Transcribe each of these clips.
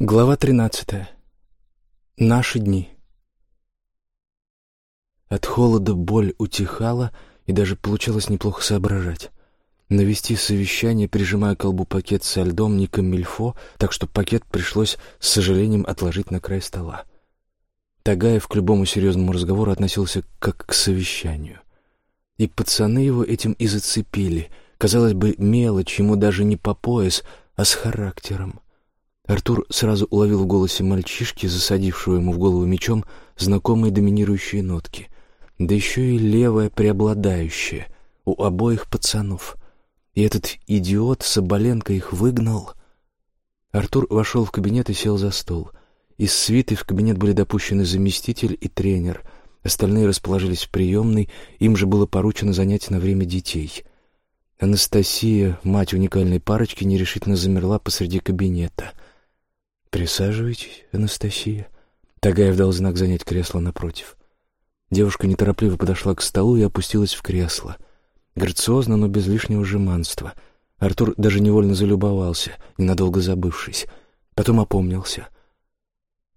Глава 13. Наши дни. От холода боль утихала, и даже получалось неплохо соображать. Навести совещание, прижимая к колбу пакет со льдом, не камильфо, так что пакет пришлось с сожалением отложить на край стола. Тагаев к любому серьезному разговору относился как к совещанию. И пацаны его этим и зацепили. Казалось бы, мелочь ему даже не по пояс, а с характером. Артур сразу уловил в голосе мальчишки, засадившего ему в голову мечом, знакомые доминирующие нотки. Да еще и левая преобладающая у обоих пацанов. И этот идиот Соболенко их выгнал. Артур вошел в кабинет и сел за стол. Из свиты в кабинет были допущены заместитель и тренер. Остальные расположились в приемной, им же было поручено занять на время детей. Анастасия, мать уникальной парочки, нерешительно замерла посреди кабинета — «Присаживайтесь, Анастасия». Тагаев дал знак занять кресло напротив. Девушка неторопливо подошла к столу и опустилась в кресло. Грациозно, но без лишнего жеманства. Артур даже невольно залюбовался, ненадолго забывшись. Потом опомнился.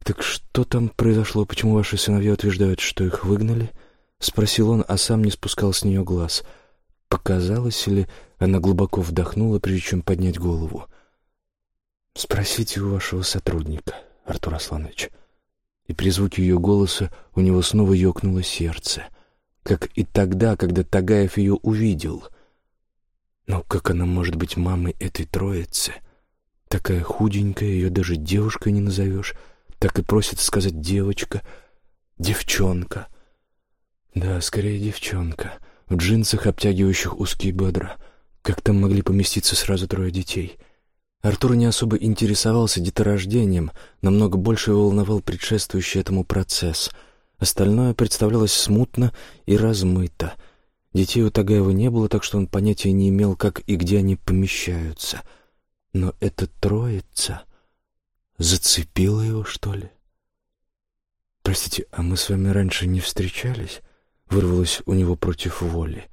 «Так что там произошло? Почему ваши сыновья утверждают, что их выгнали?» — спросил он, а сам не спускал с нее глаз. Показалось ли, она глубоко вдохнула, прежде чем поднять голову. «Спросите у вашего сотрудника, Артур Асланович». И при звуке ее голоса у него снова ёкнуло сердце, как и тогда, когда Тагаев ее увидел. Но как она может быть мамой этой троицы? Такая худенькая, ее даже девушкой не назовешь, так и просит сказать девочка, девчонка. Да, скорее девчонка, в джинсах, обтягивающих узкие бедра. Как там могли поместиться сразу трое детей — Артур не особо интересовался деторождением, намного больше его волновал предшествующий этому процесс. Остальное представлялось смутно и размыто. Детей у Тагаева не было, так что он понятия не имел, как и где они помещаются. Но эта троица зацепила его, что ли? «Простите, а мы с вами раньше не встречались?» Вырвалось у него против воли.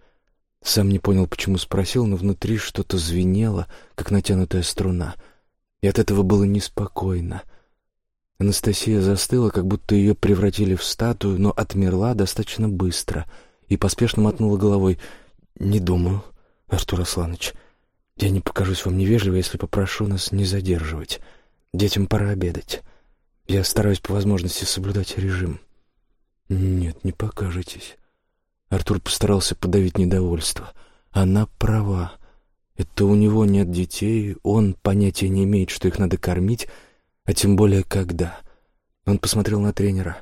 Сам не понял, почему спросил, но внутри что-то звенело, как натянутая струна. И от этого было неспокойно. Анастасия застыла, как будто ее превратили в статую, но отмерла достаточно быстро и поспешно мотнула головой. «Не думаю, Артур Асланович. Я не покажусь вам невежливо, если попрошу нас не задерживать. Детям пора обедать. Я стараюсь по возможности соблюдать режим». «Нет, не покажетесь. Артур постарался подавить недовольство. Она права. Это у него нет детей, он понятия не имеет, что их надо кормить, а тем более когда. Он посмотрел на тренера.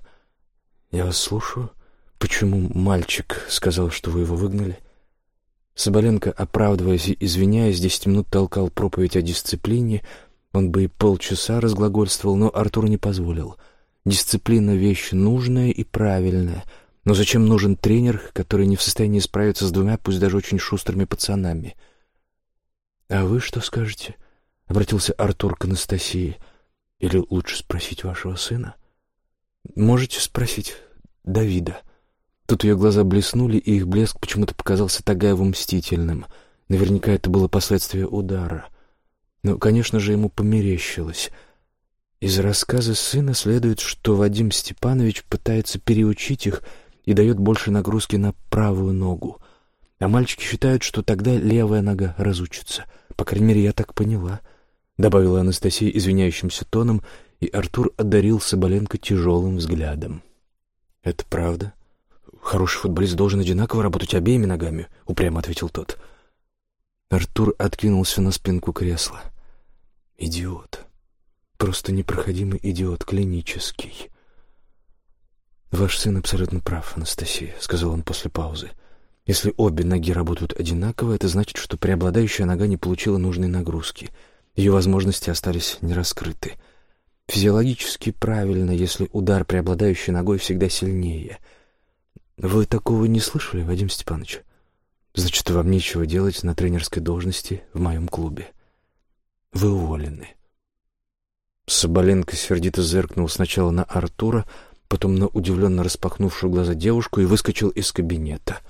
«Я вас слушаю. Почему мальчик сказал, что вы его выгнали?» Соболенко, оправдываясь и извиняясь, десять минут толкал проповедь о дисциплине. Он бы и полчаса разглагольствовал, но Артур не позволил. Дисциплина — вещь нужная и правильная — но зачем нужен тренер, который не в состоянии справиться с двумя, пусть даже очень шустрыми пацанами? «А вы что скажете?» — обратился Артур к Анастасии. «Или лучше спросить вашего сына?» «Можете спросить Давида». Тут ее глаза блеснули, и их блеск почему-то показался Тагаеву мстительным. Наверняка это было последствие удара. Но, конечно же, ему померещилось — из рассказа сына следует, что Вадим Степанович пытается переучить их и дает больше нагрузки на правую ногу. А мальчики считают, что тогда левая нога разучится. По крайней мере, я так поняла», — добавила Анастасия извиняющимся тоном, и Артур одарил Соболенко тяжелым взглядом. «Это правда? Хороший футболист должен одинаково работать обеими ногами», — упрямо ответил тот. Артур откинулся на спинку кресла. «Идиот. Просто непроходимый идиот, клинический. «Ваш сын абсолютно прав, Анастасия», — сказал он после паузы. «Если обе ноги работают одинаково, это значит, что преобладающая нога не получила нужной нагрузки. Ее возможности остались нераскрыты. Физиологически правильно, если удар преобладающей ногой всегда сильнее. Вы такого не слышали, Вадим Степанович? Значит, вам нечего делать на тренерской должности в моем клубе. Вы уволены». Соболенко сердито зыркнул сначала на Артура, потом на удивленно распахнувшую глаза девушку и выскочил из кабинета.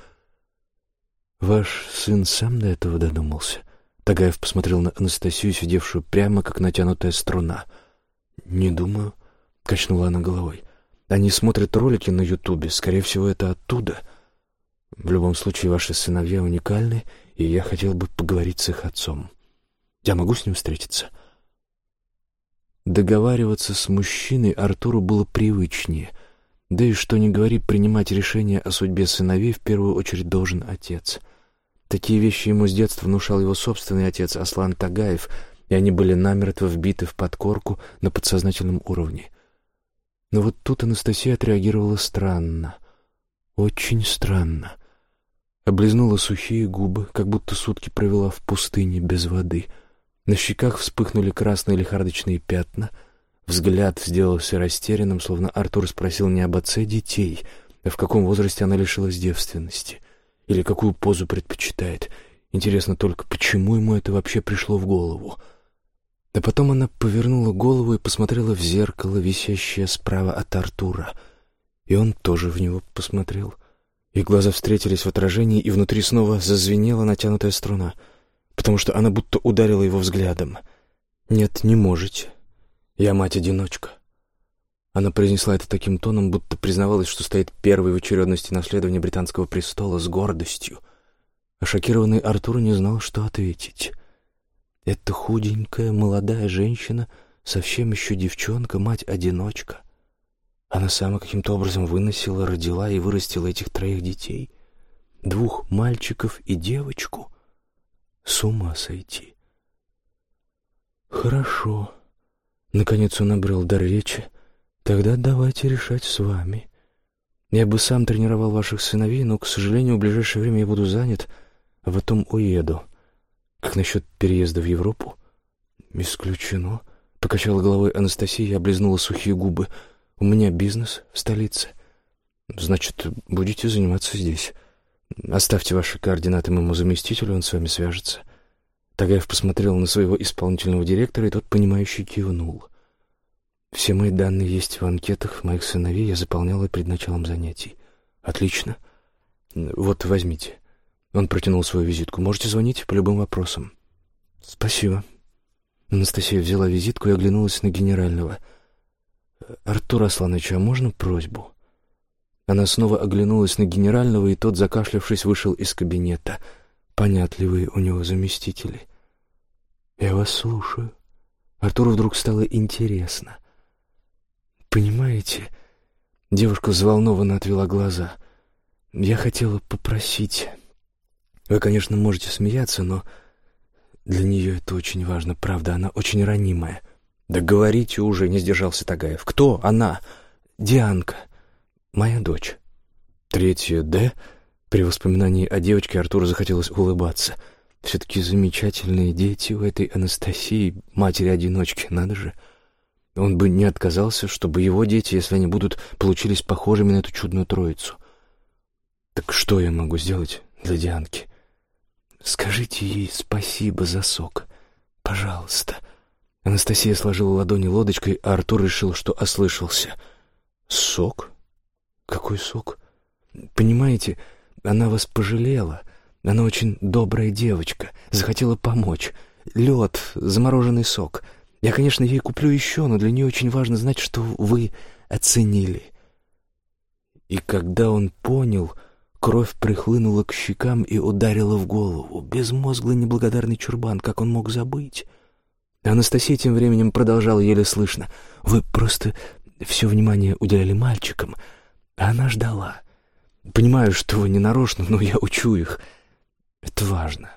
«Ваш сын сам до этого додумался?» Тагаев посмотрел на Анастасию, сидевшую прямо, как натянутая струна. «Не думаю», — качнула она головой. «Они смотрят ролики на Ютубе. Скорее всего, это оттуда. В любом случае, ваши сыновья уникальны, и я хотел бы поговорить с их отцом. Я могу с ним встретиться?» Договариваться с мужчиной Артуру было привычнее. Да и что ни говори, принимать решение о судьбе сыновей в первую очередь должен отец. Такие вещи ему с детства внушал его собственный отец Аслан Тагаев, и они были намертво вбиты в подкорку на подсознательном уровне. Но вот тут Анастасия отреагировала странно. Очень странно. Облизнула сухие губы, как будто сутки провела в пустыне без воды — на щеках вспыхнули красные лихорадочные пятна. Взгляд сделался растерянным, словно Артур спросил не об отце детей, а в каком возрасте она лишилась девственности. Или какую позу предпочитает. Интересно только, почему ему это вообще пришло в голову. А потом она повернула голову и посмотрела в зеркало, висящее справа от Артура. И он тоже в него посмотрел. Их глаза встретились в отражении, и внутри снова зазвенела натянутая струна — потому что она будто ударила его взглядом. «Нет, не можете. Я мать-одиночка». Она произнесла это таким тоном, будто признавалась, что стоит первой в очередности наследования британского престола с гордостью. А шокированный Артур не знал, что ответить. Эта худенькая, молодая женщина, совсем еще девчонка, мать-одиночка. Она сама каким-то образом выносила, родила и вырастила этих троих детей. Двух мальчиков и девочку — с ума сойти. Хорошо. Наконец он обрел дар речи. Тогда давайте решать с вами. Я бы сам тренировал ваших сыновей, но, к сожалению, в ближайшее время я буду занят, а потом уеду. Как насчет переезда в Европу? Исключено. Покачала головой Анастасия и облизнула сухие губы. У меня бизнес в столице. Значит, будете заниматься здесь. Оставьте ваши координаты моему заместителю, он с вами свяжется. Тагаев посмотрел на своего исполнительного директора, и тот, понимающий, кивнул. Все мои данные есть в анкетах моих сыновей, я заполняла перед началом занятий. Отлично. Вот, возьмите. Он протянул свою визитку. Можете звонить по любым вопросам. Спасибо. Анастасия взяла визитку и оглянулась на генерального. «Артур Асланович, а можно просьбу?» Она снова оглянулась на генерального, и тот, закашлявшись, вышел из кабинета. Понятливые у него заместители. «Я вас слушаю». Артуру вдруг стало интересно. «Понимаете...» Девушка взволнованно отвела глаза. «Я хотела попросить... Вы, конечно, можете смеяться, но для нее это очень важно, правда, она очень ранимая». «Да говорите уже», — не сдержался Тагаев. «Кто она?» «Дианка». Моя дочь. Третья «Д». При воспоминании о девочке Артуру захотелось улыбаться. Все-таки замечательные дети у этой Анастасии, матери-одиночки, надо же. Он бы не отказался, чтобы его дети, если они будут, получились похожими на эту чудную троицу. Так что я могу сделать для Дианки? Скажите ей спасибо за сок. Пожалуйста. Анастасия сложила ладони лодочкой, а Артур решил, что ослышался. Сок? Какой сок? Понимаете, она вас пожалела. Она очень добрая девочка, захотела помочь. Лед, замороженный сок. Я, конечно, ей куплю еще, но для нее очень важно знать, что вы оценили. И когда он понял, кровь прихлынула к щекам и ударила в голову. Безмозглый неблагодарный чурбан, как он мог забыть? Анастасия тем временем продолжала еле слышно. «Вы просто все внимание уделяли мальчикам, она ждала. Понимаю, что вы не нарочно, но я учу их. Это важно.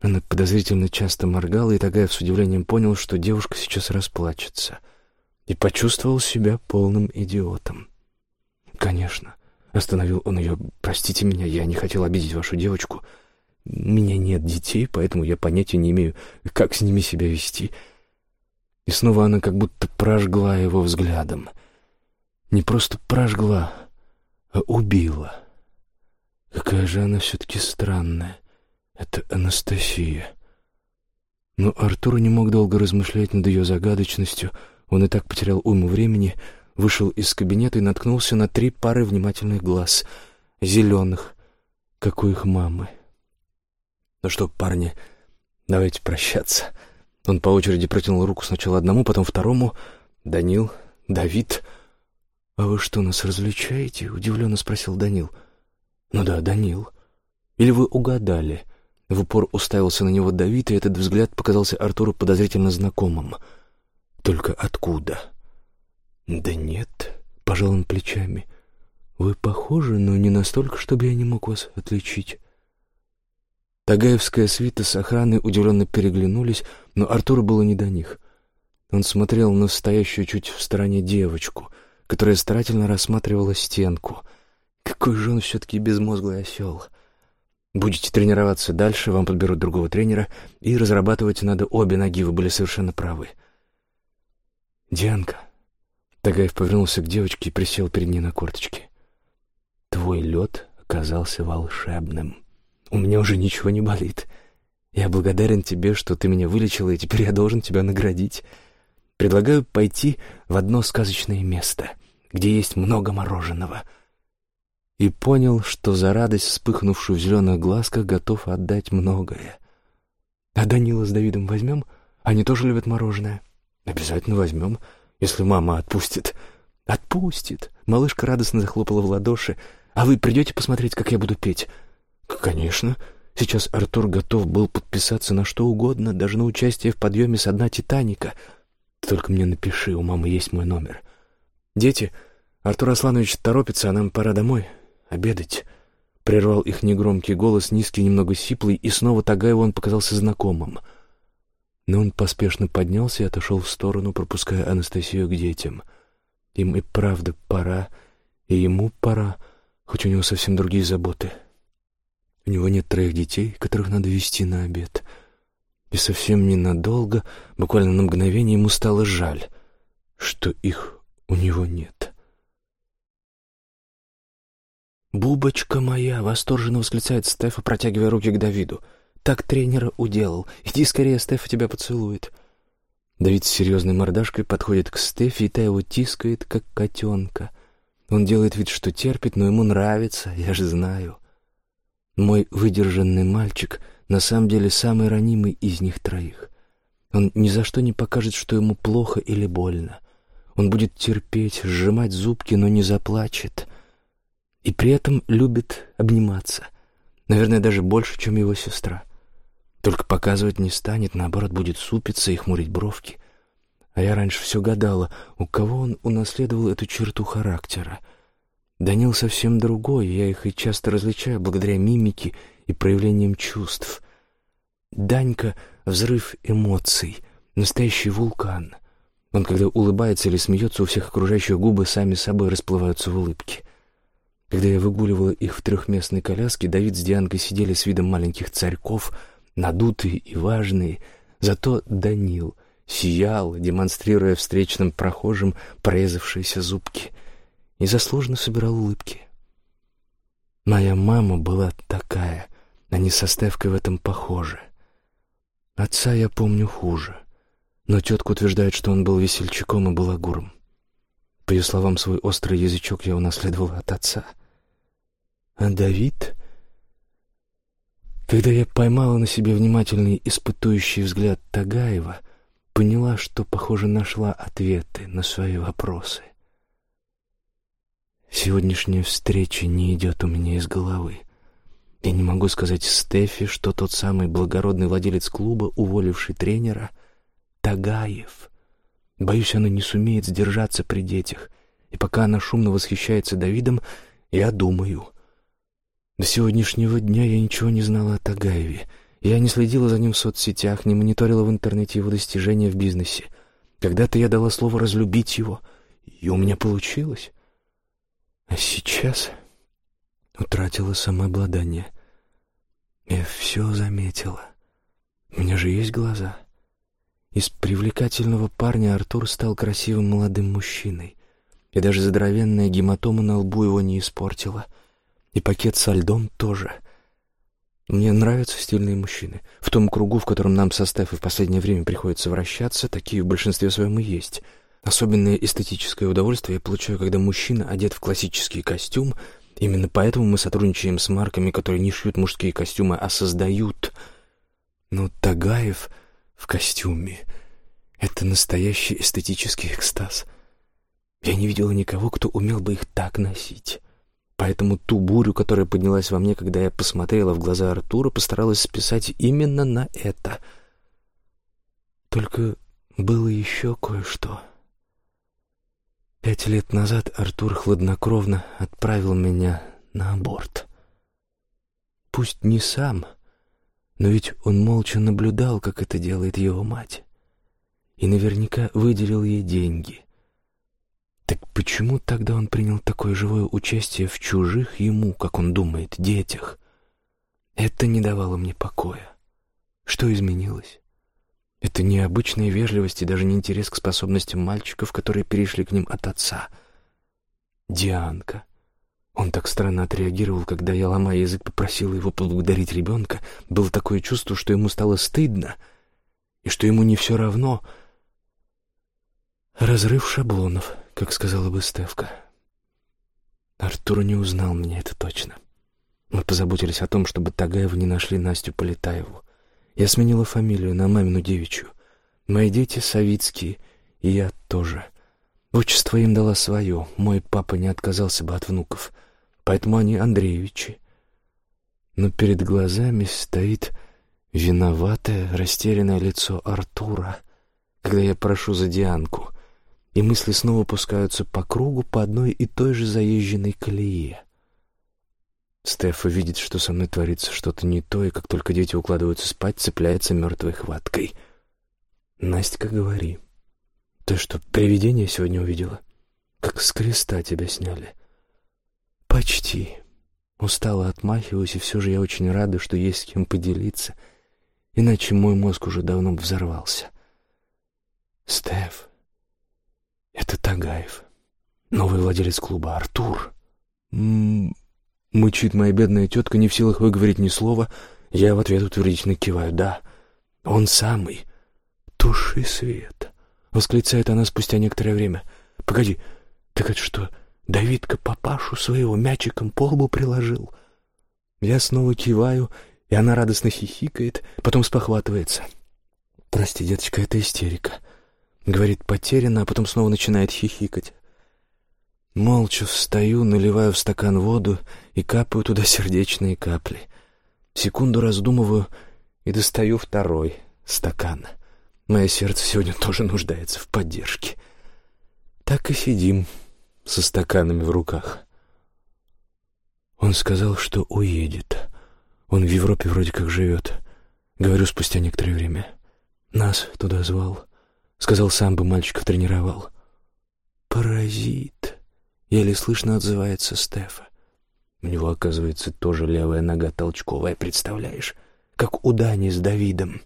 Она подозрительно часто моргала, и Тагаев с удивлением понял, что девушка сейчас расплачется. И почувствовал себя полным идиотом. «Конечно», — остановил он ее, — «простите меня, я не хотел обидеть вашу девочку. У меня нет детей, поэтому я понятия не имею, как с ними себя вести». И снова она как будто прожгла его взглядом — не просто прожгла, а убила. Какая же она все-таки странная. Это Анастасия. Но Артур не мог долго размышлять над ее загадочностью. Он и так потерял уйму времени, вышел из кабинета и наткнулся на три пары внимательных глаз, зеленых, как у их мамы. «Ну что, парни, давайте прощаться». Он по очереди протянул руку сначала одному, потом второму. «Данил, Давид...» «А вы что, нас различаете?» — удивленно спросил Данил. «Ну да, Данил. Или вы угадали?» В упор уставился на него Давид, и этот взгляд показался Артуру подозрительно знакомым. «Только откуда?» «Да нет», — пожал он плечами. «Вы похожи, но не настолько, чтобы я не мог вас отличить». Тагаевская свита с охраной удивленно переглянулись, но Артуру было не до них. Он смотрел на стоящую чуть в стороне девочку, которая старательно рассматривала стенку. Какой же он все-таки безмозглый осел. Будете тренироваться дальше, вам подберут другого тренера, и разрабатывать надо обе ноги, вы были совершенно правы. «Дианка», Тагаев повернулся к девочке и присел перед ней на корточки. «Твой лед оказался волшебным. У меня уже ничего не болит. Я благодарен тебе, что ты меня вылечила, и теперь я должен тебя наградить. Предлагаю пойти в одно сказочное место, где есть много мороженого». И понял, что за радость, вспыхнувшую в зеленых глазках, готов отдать многое. «А Данила с Давидом возьмем? Они тоже любят мороженое?» «Обязательно возьмем» если мама отпустит». «Отпустит!» — малышка радостно захлопала в ладоши. «А вы придете посмотреть, как я буду петь?» «Конечно!» Сейчас Артур готов был подписаться на что угодно, даже на участие в подъеме со дна «Титаника». Только мне напиши, у мамы есть мой номер. «Дети, Артур Асланович торопится, а нам пора домой. Обедать». Прервал их негромкий голос, низкий, немного сиплый, и снова Тагаеву он показался знакомым — но он поспешно поднялся и отошел в сторону, пропуская Анастасию к детям. Им и правда пора, и ему пора, хоть у него совсем другие заботы. У него нет троих детей, которых надо вести на обед. И совсем ненадолго, буквально на мгновение, ему стало жаль, что их у него нет. «Бубочка моя!» — восторженно восклицает Стефа, протягивая руки к Давиду — так тренера уделал. Иди скорее, Стефа тебя поцелует». Давид с серьезной мордашкой подходит к Стефе, и та его тискает, как котенка. Он делает вид, что терпит, но ему нравится, я же знаю. Мой выдержанный мальчик на самом деле самый ранимый из них троих. Он ни за что не покажет, что ему плохо или больно. Он будет терпеть, сжимать зубки, но не заплачет. И при этом любит обниматься. Наверное, даже больше, чем его сестра. Только показывать не станет, наоборот, будет супиться и хмурить бровки. А я раньше все гадала, у кого он унаследовал эту черту характера. Данил совсем другой, я их и часто различаю благодаря мимике и проявлениям чувств. Данька — взрыв эмоций, настоящий вулкан. Он, когда улыбается или смеется, у всех окружающих губы сами собой расплываются в улыбке. Когда я выгуливала их в трехместной коляске, Давид с Дианкой сидели с видом маленьких царьков — надутые и важные, зато Данил сиял, демонстрируя встречным прохожим порезавшиеся зубки, и заслуженно собирал улыбки. Моя мама была такая, они со Стевкой в этом похожи. Отца я помню хуже, но тетка утверждает, что он был весельчаком и балагуром. По ее словам, свой острый язычок я унаследовал от отца. А Давид когда я поймала на себе внимательный испытующий взгляд Тагаева, поняла, что, похоже, нашла ответы на свои вопросы. Сегодняшняя встреча не идет у меня из головы. Я не могу сказать Стефи, что тот самый благородный владелец клуба, уволивший тренера, Тагаев. Боюсь, она не сумеет сдержаться при детях, и пока она шумно восхищается Давидом, я думаю — до сегодняшнего дня я ничего не знала о Тагаеве. Я не следила за ним в соцсетях, не мониторила в интернете его достижения в бизнесе. Когда-то я дала слово разлюбить его, и у меня получилось. А сейчас утратила самообладание. Я все заметила. У меня же есть глаза. Из привлекательного парня Артур стал красивым молодым мужчиной. И даже здоровенная гематома на лбу его не испортила — и пакет со льдом тоже. Мне нравятся стильные мужчины. В том кругу, в котором нам со Стефой в последнее время приходится вращаться, такие в большинстве своем и есть. Особенное эстетическое удовольствие я получаю, когда мужчина одет в классический костюм. Именно поэтому мы сотрудничаем с марками, которые не шьют мужские костюмы, а создают. Но Тагаев в костюме. Это настоящий эстетический экстаз. Я не видела никого, кто умел бы их так носить. Поэтому ту бурю, которая поднялась во мне, когда я посмотрела в глаза Артура, постаралась списать именно на это. Только было еще кое-что. Пять лет назад Артур хладнокровно отправил меня на аборт. Пусть не сам, но ведь он молча наблюдал, как это делает его мать. И наверняка выделил ей деньги. Так почему тогда он принял такое живое участие в чужих ему, как он думает, детях? Это не давало мне покоя. Что изменилось? Это не обычная вежливость и даже не интерес к способностям мальчиков, которые перешли к ним от отца. Дианка. Он так странно отреагировал, когда я, ломая язык, попросила его поблагодарить ребенка. Было такое чувство, что ему стало стыдно, и что ему не все равно. Разрыв шаблонов — как сказала бы Стевка. Артур не узнал меня, это точно. Мы позаботились о том, чтобы Тагаевы не нашли Настю Полетаеву. Я сменила фамилию на мамину девичью. Мои дети Савицкие, и я тоже. Отчество им дала свое. Мой папа не отказался бы от внуков, поэтому они Андреевичи. Но перед глазами стоит виноватое, растерянное лицо Артура, когда я прошу за Дианку — и мысли снова пускаются по кругу по одной и той же заезженной колее. Стефа видит, что со мной творится что-то не то, и как только дети укладываются спать, цепляется мертвой хваткой. «Настя, говори. Ты что, привидение сегодня увидела? Как с креста тебя сняли?» «Почти. Устала отмахиваюсь, и все же я очень рада, что есть с кем поделиться, иначе мой мозг уже давно взорвался». «Стеф, это Тагаев. Новый владелец клуба, Артур. -м -м, мычит моя бедная тетка, не в силах выговорить ни слова. Я в ответ утвердительно киваю. Да, он самый. Туши свет. Восклицает она спустя некоторое время. Погоди, так это что, Давидка папашу своего мячиком по лбу приложил? Я снова киваю, и она радостно хихикает, потом спохватывается. Прости, деточка, это истерика. Говорит потерянно, а потом снова начинает хихикать. Молча встаю, наливаю в стакан воду и капаю туда сердечные капли. Секунду раздумываю и достаю второй стакан. Мое сердце сегодня тоже нуждается в поддержке. Так и сидим со стаканами в руках. Он сказал, что уедет. Он в Европе вроде как живет. Говорю спустя некоторое время. Нас туда звал. Сказал, сам бы мальчиков тренировал. «Паразит!» — еле слышно отзывается Стефа. У него, оказывается, тоже левая нога толчковая, представляешь? Как у Дани с Давидом.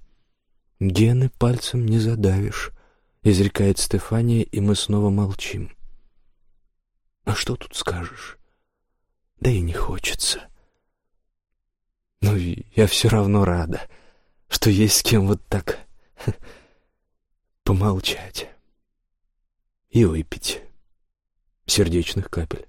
«Гены пальцем не задавишь», — изрекает Стефания, и мы снова молчим. «А что тут скажешь?» «Да и не хочется». «Ну, я все равно рада, что есть с кем вот так помолчать и выпить сердечных капель.